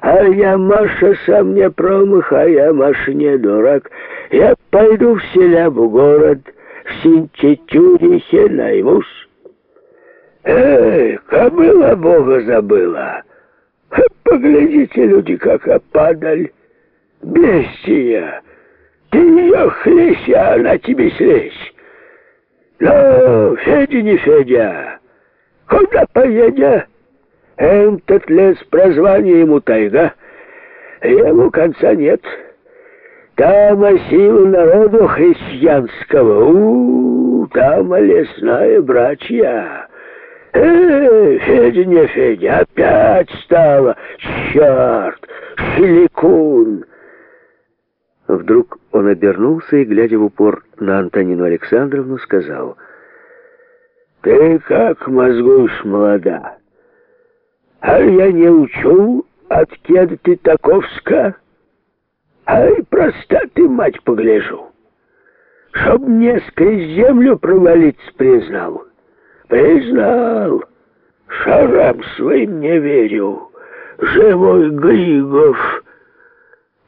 А я, Маша, сам не промах, а я, Маша, не дурак. Я пойду в селя, в город, в Синчетюрихе наймусь. Эй, кобыла Бога забыла. Поглядите, люди, как опадаль. Бестия. Ты ее хлесь, а она тебе слезь. Ну, Федя не Федя. Куда поедя? Этот лес прозвание ему тайга. Ему конца нет. Там сила народу христианского. У, -у там лесная братья. Эй, Федя не Федя, опять стало. Черт, шеликун. Вдруг он обернулся и, глядя в упор на Антонину Александровну, сказал, «Ты как мозгуешь, молода? А я не учу, откеда ты таковска? Ай, проста ты, мать, погляжу. Чтоб мне сквозь землю провалиться признал. Признал. Шарам своим не верю. Живой Григов».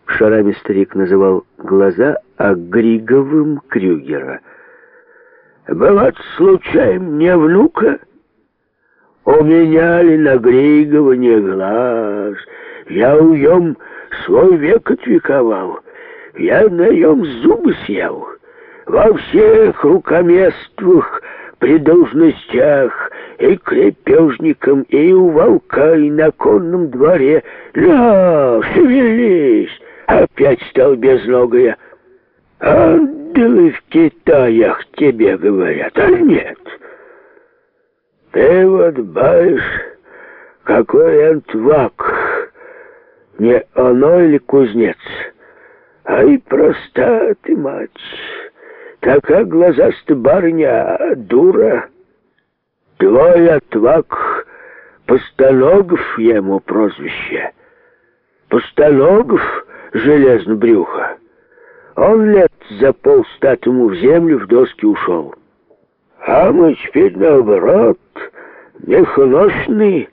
Шарами старик называл глаза, а Григовым — Крюгера. «Бывает, случаем не внука?» У меня на Григова не глаз? Я уем свой век отвековал. Я на нем зубы съел. Во всех рукомествах, при должностях, и крепежникам, и у волка, и на конном дворе. Ля, шевелись! Опять стал безногая. Ангелы в Китаях тебе говорят, а нет. Ты вот баишь, какой антвак. Не оно или кузнец, а и проста ты, мать. Такая глазастая барыня, а дура. Твой отвак, Постаногов ему прозвище. Постаногов железно брюхо. Он лет за полстатому в землю в доски ушел. А мы теперь наоборот, мехоношный.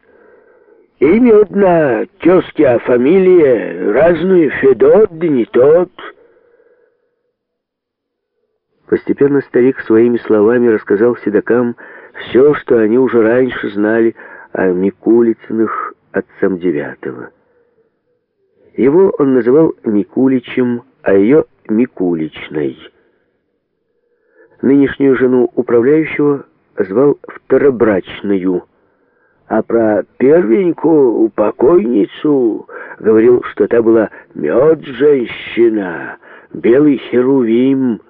Имя одна, тезки, а фамилия разные, Федот, да не тот. Постепенно старик своими словами рассказал седокам все, что они уже раньше знали о Микулицыных отцам девятого. Его он называл Микуличем, а ее Микуличной. Нынешнюю жену управляющего звал Второбрачную, а про первенькую покойницу говорил, что та была мед-женщина, белый херувим.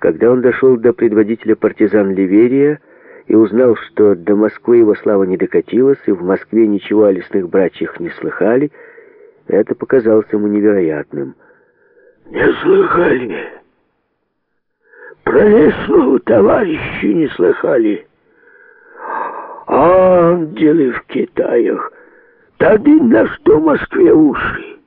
Когда он дошел до предводителя партизан Ливерия и узнал, что до Москвы его слава не докатилась, и в Москве ничего о лесных братьях не слыхали, это показалось ему невероятным. «Не слыхали? Про лесного товарища не слыхали? Ангелы в Китаях! Тады на что Москве уши?»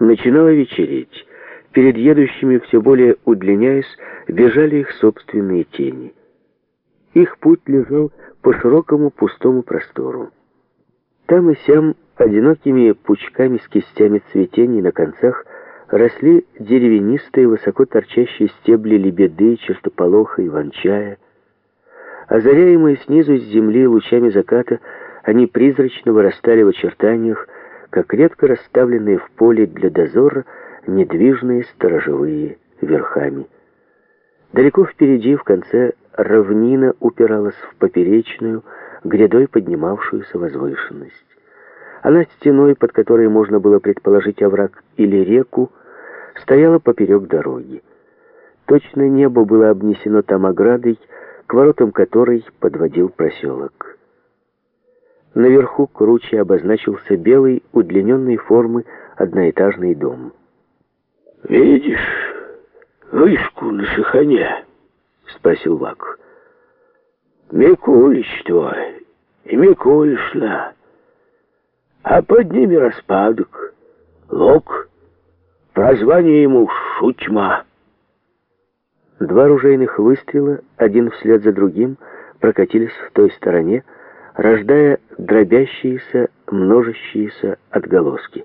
Начинало вечереть. Перед едущими, все более удлиняясь, бежали их собственные тени. Их путь лежал по широкому пустому простору. Там и сям Одинокими пучками с кистями цветений на концах росли деревянистые, высоко торчащие стебли лебеды, чертополоха, иван-чая. Озаряемые снизу с земли лучами заката, они призрачно вырастали в очертаниях, как редко расставленные в поле для дозора недвижные сторожевые верхами. Далеко впереди, в конце, равнина упиралась в поперечную, грядой поднимавшуюся возвышенность. Она стеной, под которой можно было предположить овраг или реку, стояла поперек дороги. Точно небо было обнесено там оградой, к воротам которой подводил проселок. Наверху круче обозначился белый, удлиненной формы одноэтажный дом. «Видишь вышку на шихане?» — спросил Вак. «Микулич твой и Микулишна» а под ними распадок, лог, прозвание ему Шутьма. Два ружейных выстрела, один вслед за другим, прокатились в той стороне, рождая дробящиеся, множащиеся отголоски.